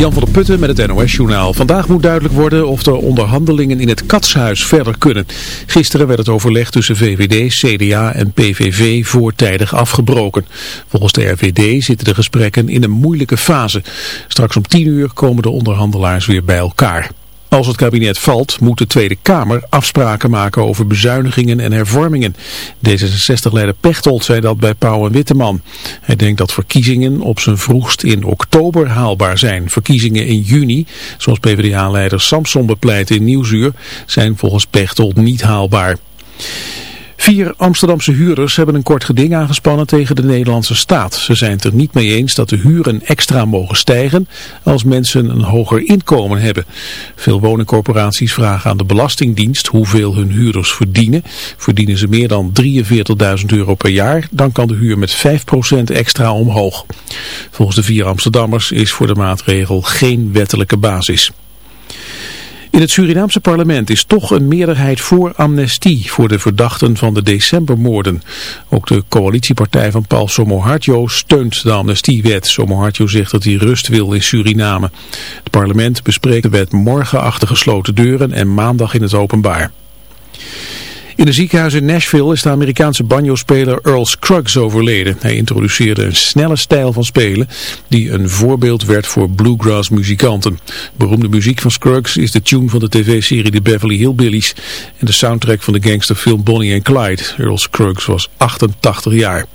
Jan van der Putten met het NOS-journaal. Vandaag moet duidelijk worden of de onderhandelingen in het Katshuis verder kunnen. Gisteren werd het overleg tussen VVD, CDA en PVV voortijdig afgebroken. Volgens de RVD zitten de gesprekken in een moeilijke fase. Straks om tien uur komen de onderhandelaars weer bij elkaar. Als het kabinet valt, moet de Tweede Kamer afspraken maken over bezuinigingen en hervormingen. D66-leider Pechtold zei dat bij Pauw en Witteman. Hij denkt dat verkiezingen op zijn vroegst in oktober haalbaar zijn. Verkiezingen in juni, zoals PvdA-leider Samson bepleit in Nieuwsuur, zijn volgens Pechtold niet haalbaar. Vier Amsterdamse huurders hebben een kort geding aangespannen tegen de Nederlandse staat. Ze zijn het er niet mee eens dat de huren extra mogen stijgen als mensen een hoger inkomen hebben. Veel woningcorporaties vragen aan de Belastingdienst hoeveel hun huurders verdienen. Verdienen ze meer dan 43.000 euro per jaar, dan kan de huur met 5% extra omhoog. Volgens de vier Amsterdammers is voor de maatregel geen wettelijke basis. In het Surinaamse parlement is toch een meerderheid voor amnestie voor de verdachten van de decembermoorden. Ook de coalitiepartij van Paul Somohartjo steunt de amnestiewet. Somohartjo zegt dat hij rust wil in Suriname. Het parlement bespreekt de wet morgen achter gesloten deuren en maandag in het openbaar. In een ziekenhuis in Nashville is de Amerikaanse banjo-speler Earl Scruggs overleden. Hij introduceerde een snelle stijl van spelen die een voorbeeld werd voor bluegrass muzikanten. Beroemde muziek van Scruggs is de tune van de tv-serie The Beverly Hillbillies en de soundtrack van de gangsterfilm Bonnie and Clyde. Earl Scruggs was 88 jaar.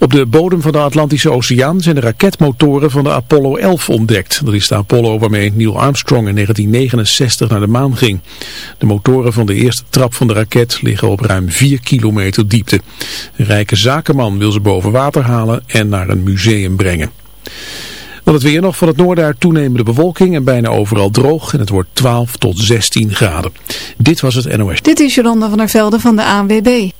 Op de bodem van de Atlantische Oceaan zijn de raketmotoren van de Apollo 11 ontdekt. Dat is de Apollo waarmee Neil Armstrong in 1969 naar de maan ging. De motoren van de eerste trap van de raket liggen op ruim 4 kilometer diepte. Een rijke zakenman wil ze boven water halen en naar een museum brengen. Dan het weer nog van het noorden uit toenemende bewolking en bijna overal droog. En het wordt 12 tot 16 graden. Dit was het NOS. Dit is Jolanda van der Velde van de ANWB.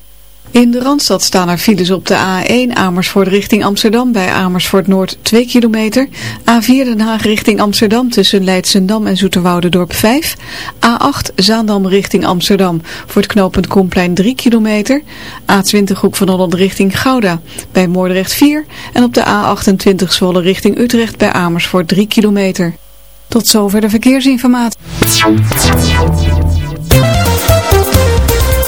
In de Randstad staan er files op de A1 Amersfoort richting Amsterdam bij Amersfoort Noord 2 kilometer. A4 Den Haag richting Amsterdam tussen Leidsendam en Zoeterwoudendorp 5. A8 Zaandam richting Amsterdam voor het knooppunt Komplein 3 kilometer. A20 Hoek van Holland richting Gouda bij Moordrecht 4. En op de A28 Zwolle richting Utrecht bij Amersfoort 3 kilometer. Tot zover de verkeersinformatie.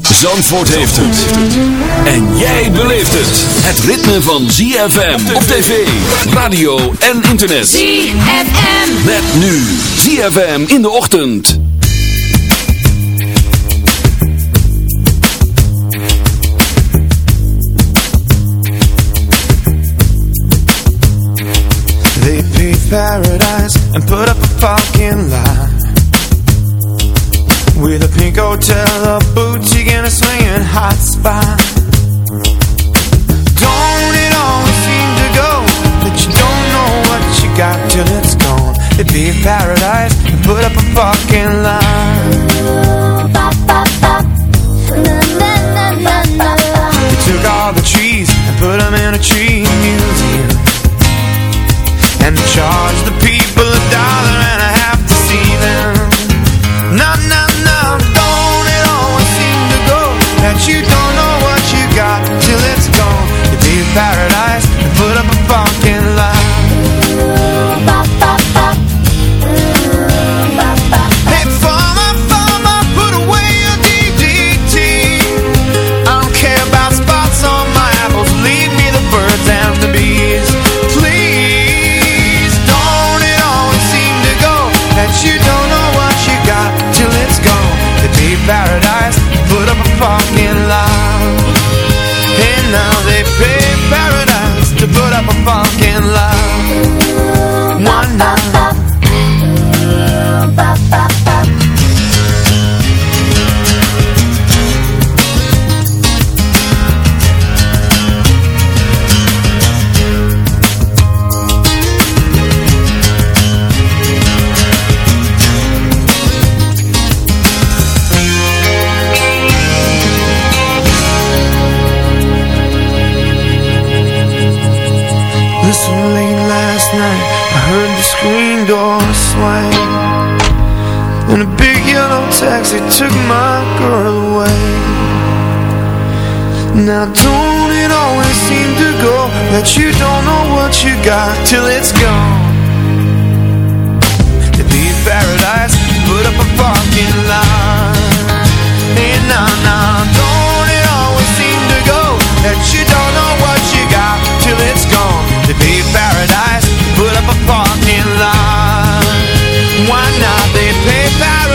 Zandvoort heeft het. En jij beleeft het. Het ritme van ZFM op tv, radio en internet. ZFM. Met nu ZFM in de ochtend. They paved paradise and put up a parking lot With a pink hotel, a boutique and a swinging hot spot. Don't it always seem to go That you don't know what you got till it's gone? They paved paradise and put up a parking lot. They took all the trees and put them in a tree museum. And charged the people a dollar and a half you took my girl away Now don't it always seem to go That you don't know what you got till it's gone To be in paradise, put up a parking lot And nah, nah. don't it always seem to go That you don't know what you got till it's gone To be in paradise, put up a parking lot Why not? They pay paradise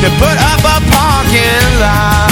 to put up parking lot.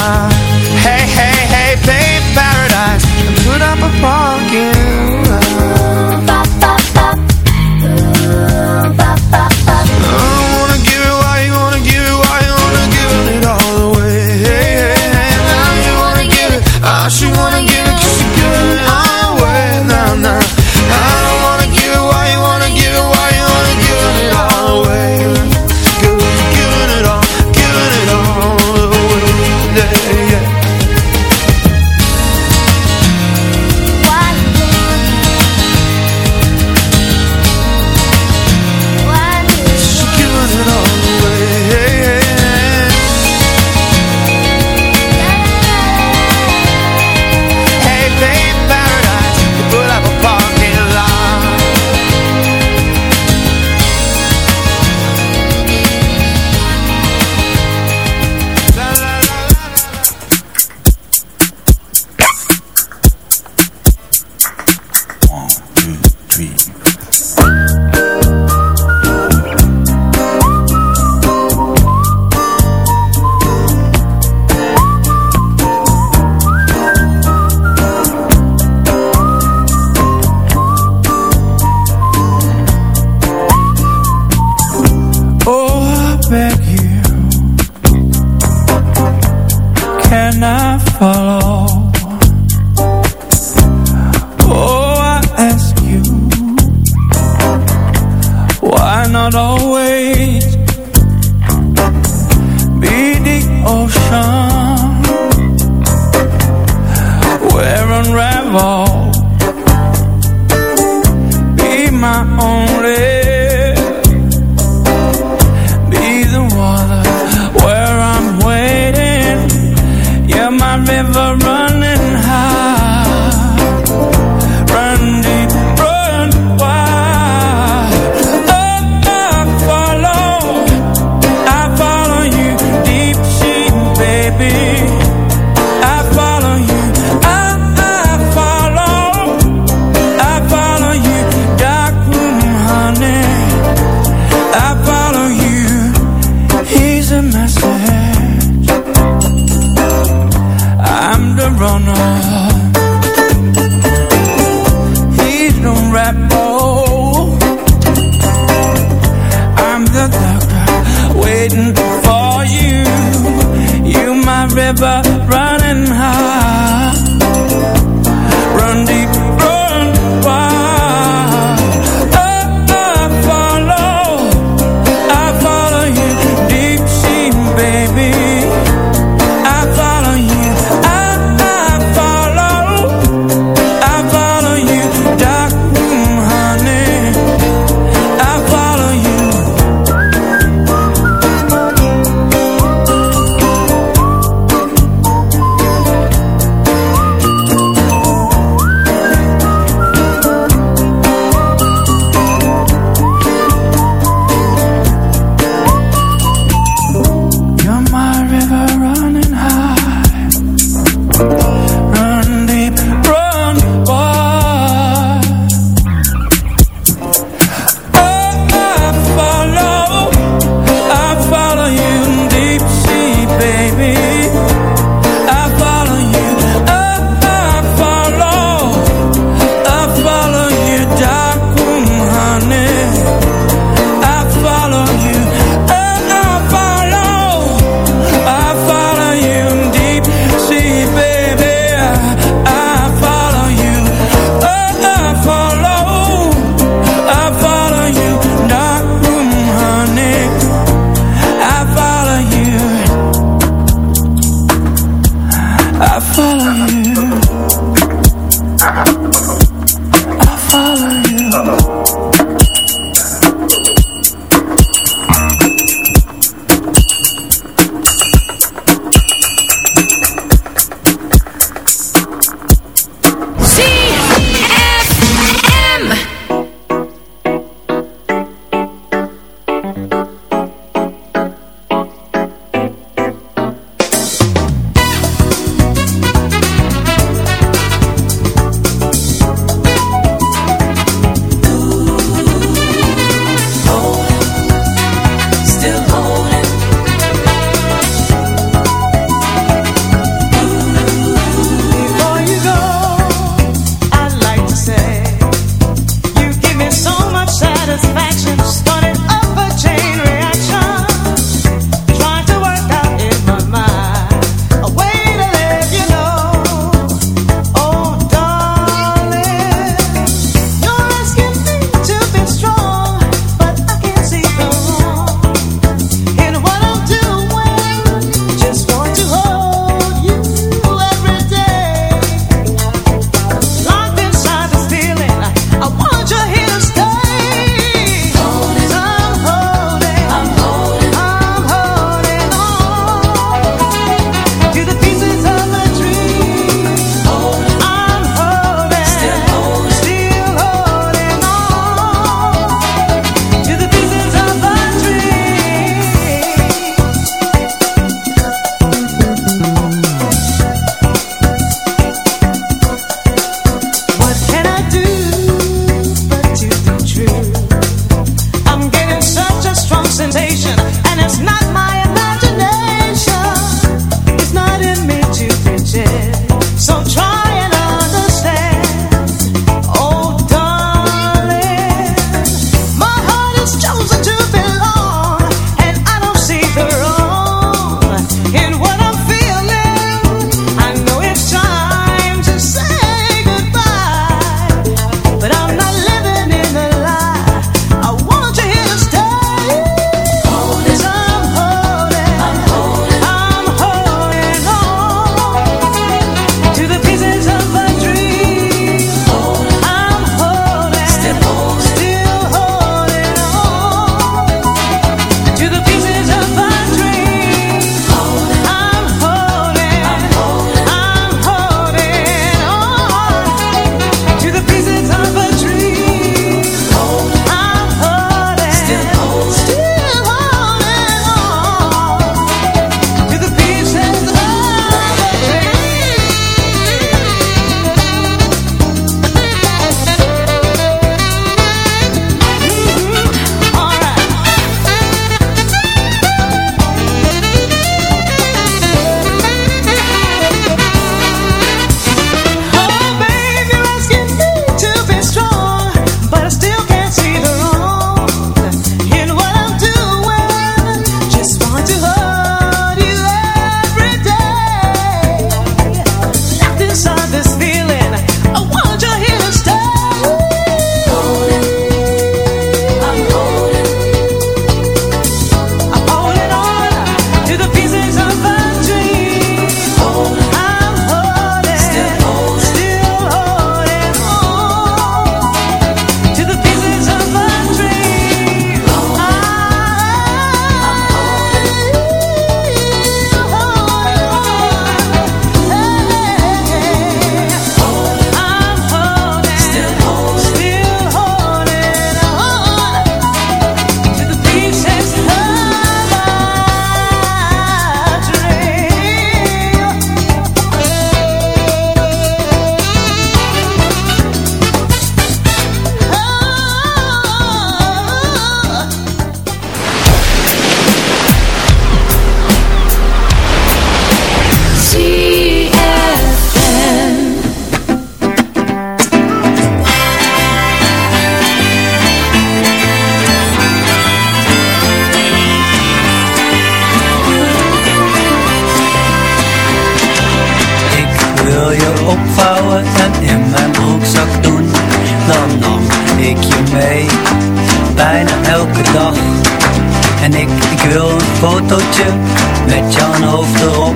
met jouw hoofd erop.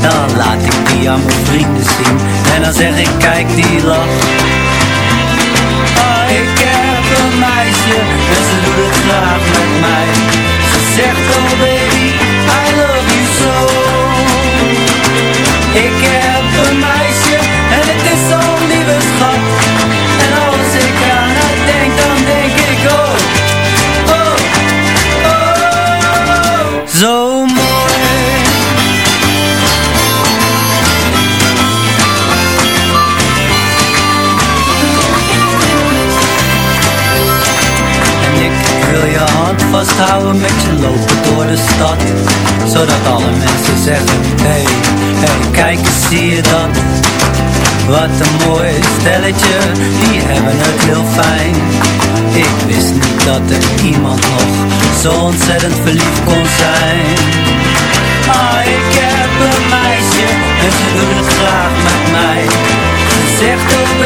Dan laat ik die aan mijn vrienden zien. En dan zeg ik kijk die Zodat alle mensen zeggen Hey, hey, kijk eens zie je dat? Wat een mooi stelletje Die hebben het heel fijn. Ik wist niet dat er iemand nog Zo ontzettend verliefd kon zijn. Ah, ik heb een meisje En ze wil het graag met mij. Ze zegt oh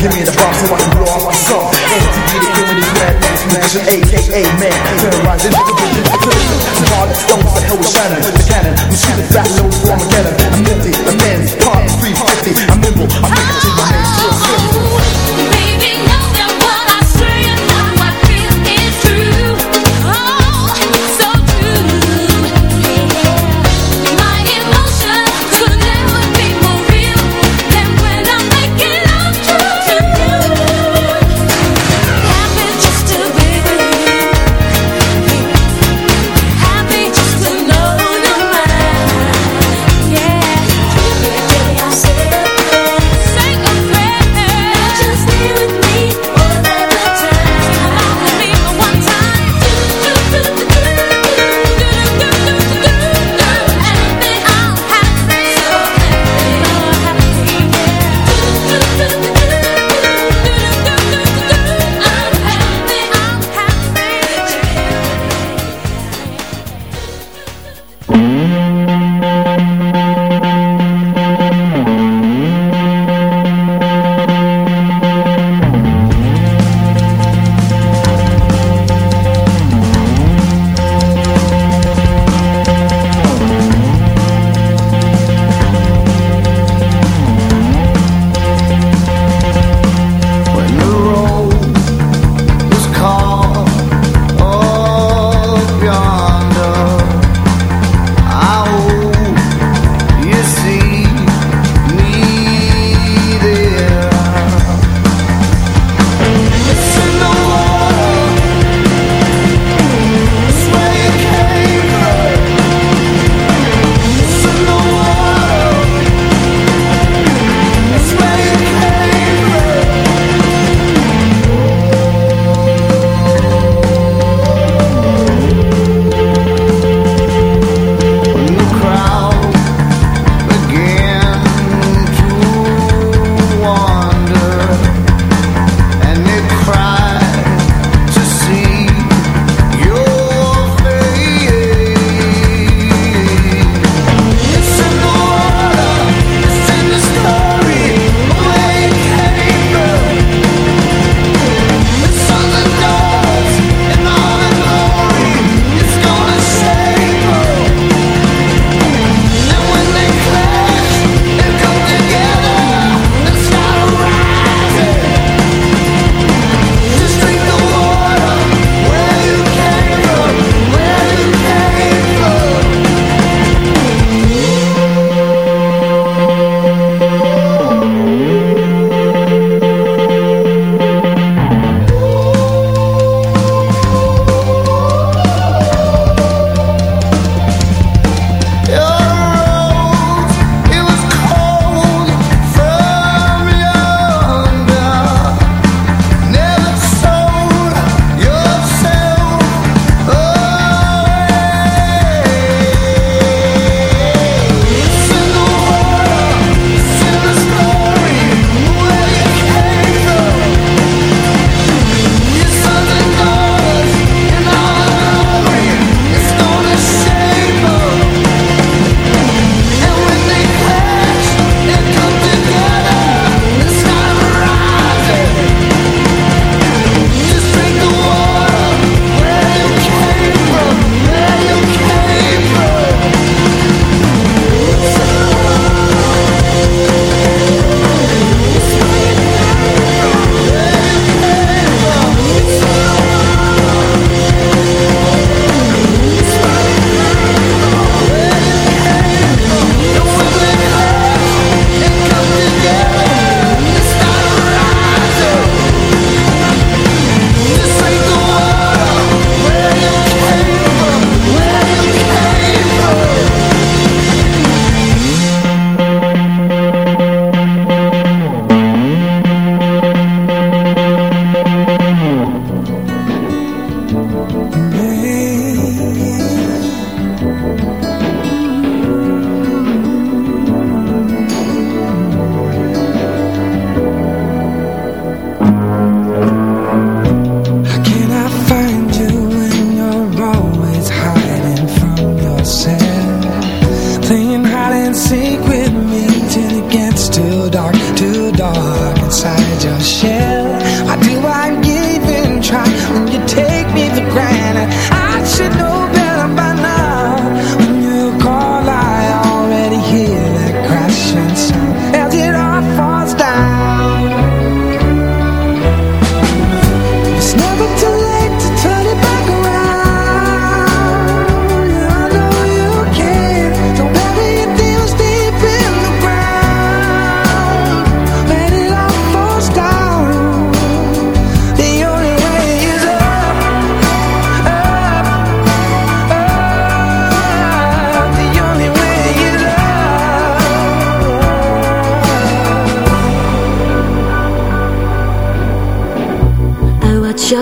Give me the bomb so I can blow off my song. MTV, the king of these AKA man. Terrorize the nigga vision, the hard stones, the hell Shannon, the cannon. I'm shooting fat loads for Armageddon. I'm nifty, part 350. I'm nimble, I'm my name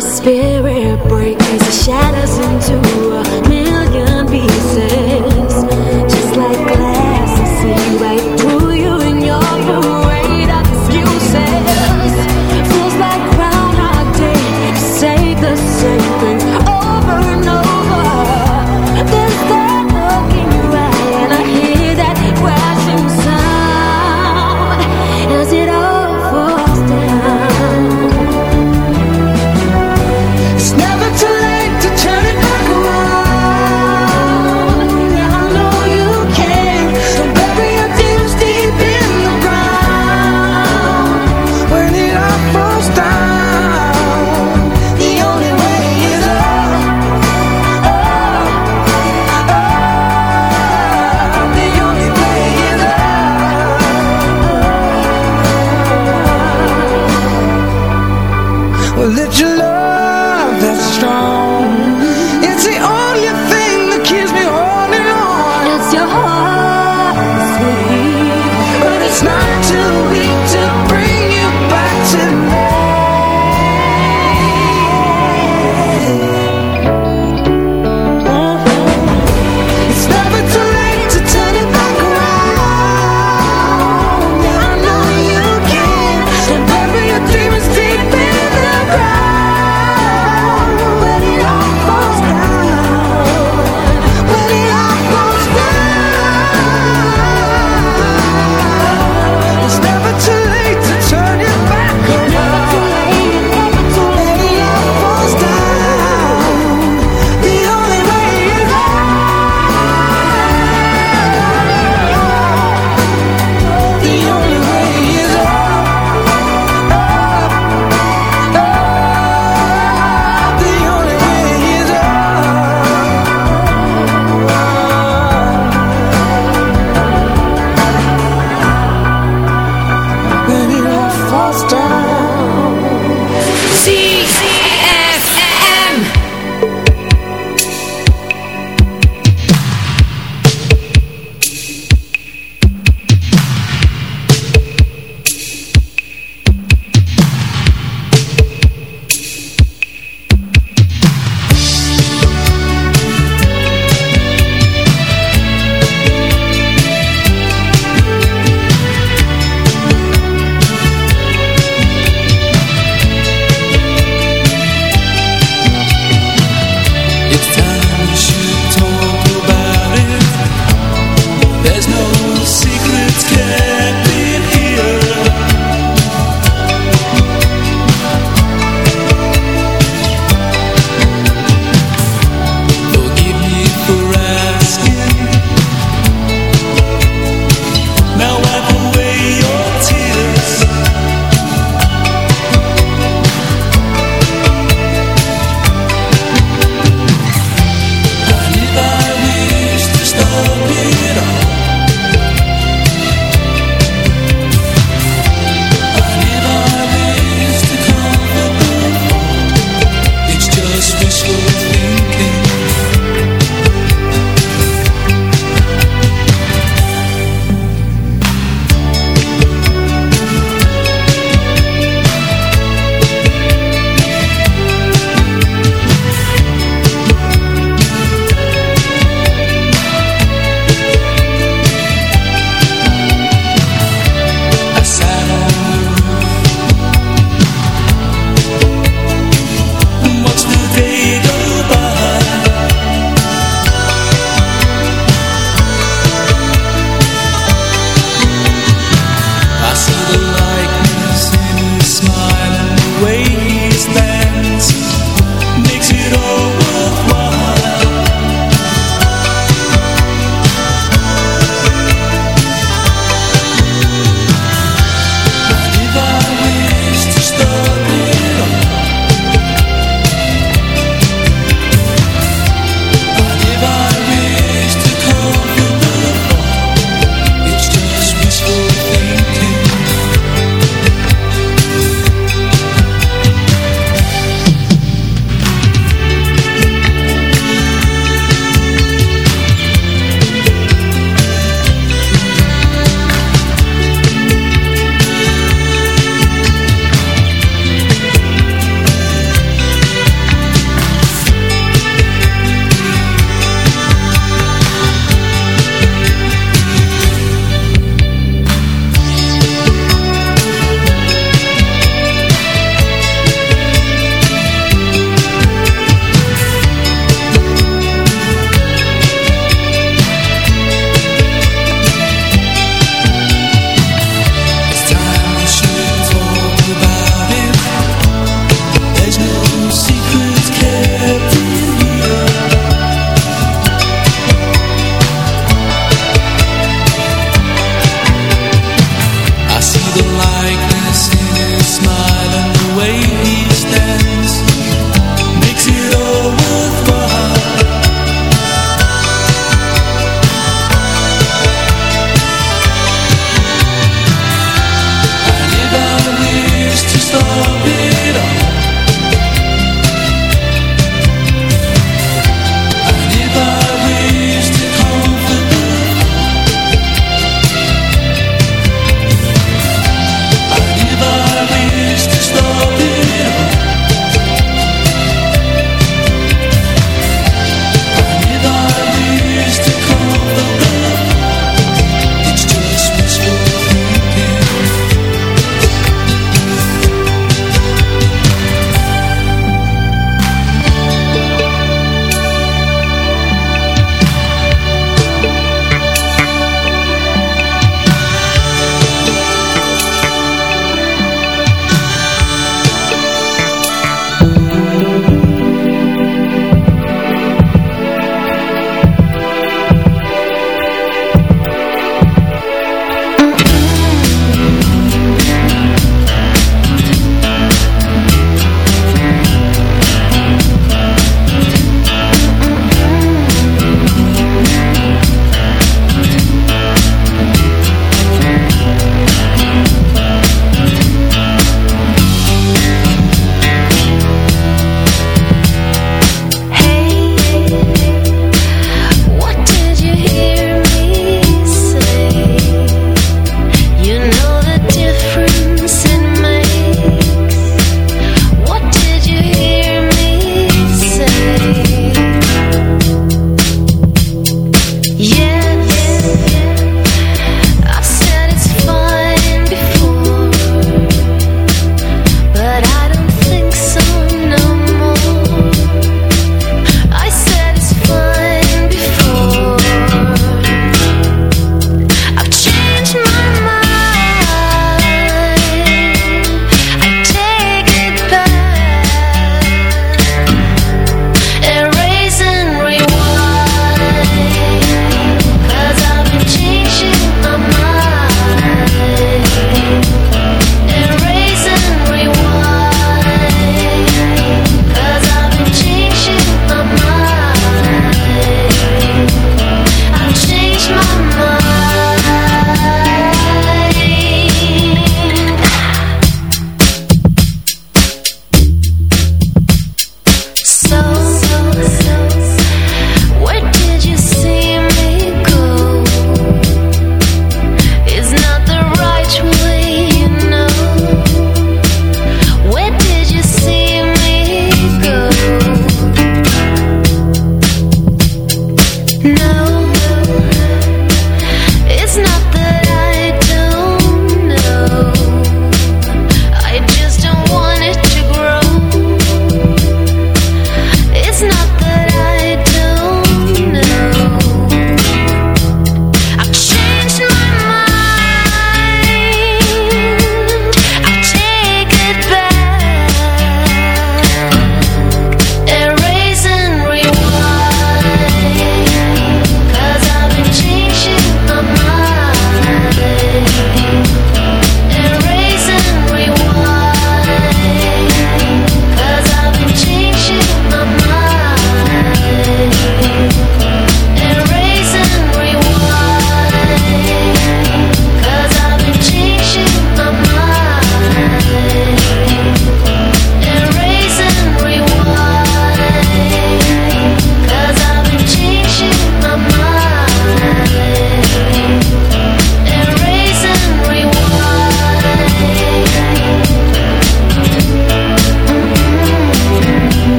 your spirit